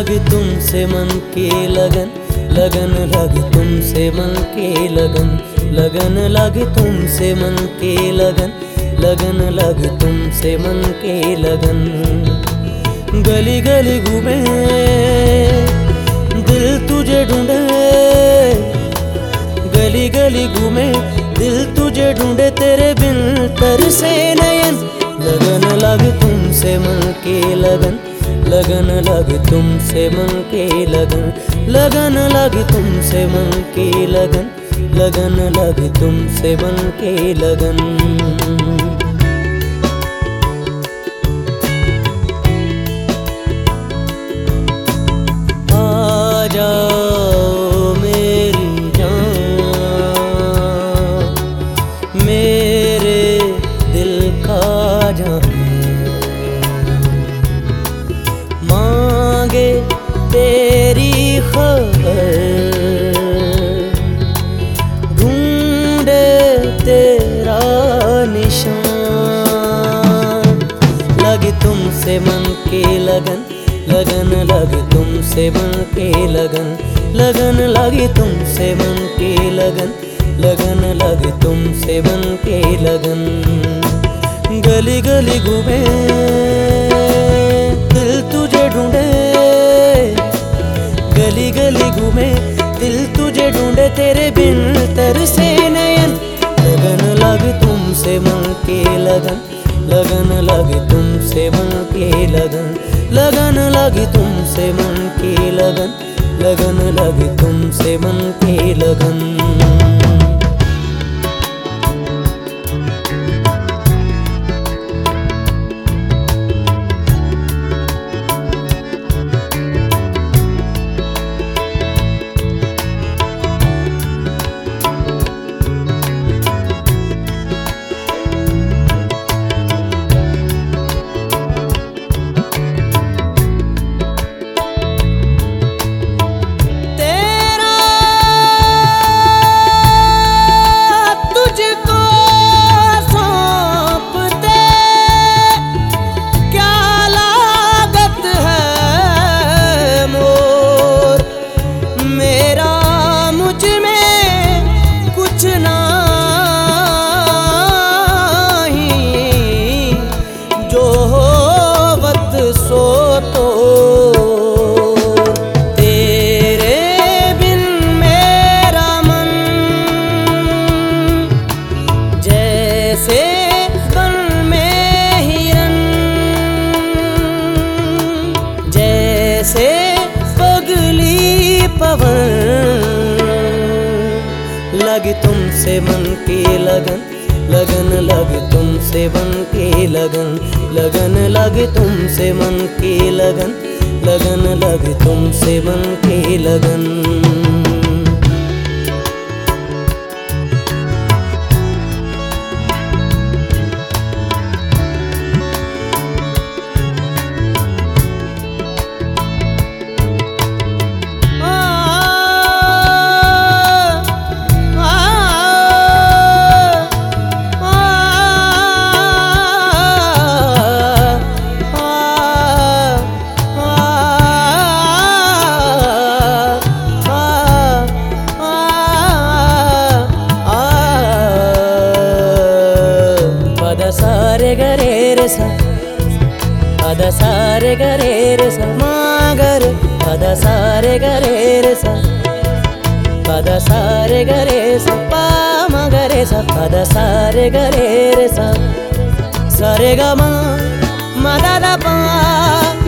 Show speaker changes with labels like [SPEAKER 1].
[SPEAKER 1] تم سے من کی لگن لگن لگی تم سے من کی لگن لگن لگی تم سے من کی لگن لگن لگی تم سے من کی لگن گلی گلی گھومے دل تجھے ڈھونڈے گلی گلی گھومے دل تجھے ڈھونڈے تیرے بن تر سے نین لگن لگ تم سے من کی لگن لگن لگ تم سے من کی لگن لگن لگ تم سے من کی لگن لگن لگ تم سے من کی لگن آ سے من کی لگن لگن لگی تم سے من کی لگن لگن لگی تم سے من کی لگن لگن لگی تم سے من کی لگن گلی گلی گھومے دل تجھے ڈھونڈے گلی گلی گھومے دل تجھے ڈھونڈے تیرے بن تر سے نین لگن لگ تم سے من کی لگن لگن لگی تم سے من کی لگن لگن لگی تم سے من کی لگن لگن لگی تم سے من کی لگن لگی تم سے من کی لگن لگن لگ تم سے من کی لگن لگن لگی تم سے من کی لگن لگن لگ تم سے من کی لگن سارے گھر ر س مگر گا سارے گھر سارے گرے سا مگر گے سارے گھر س سرے گا مدا پا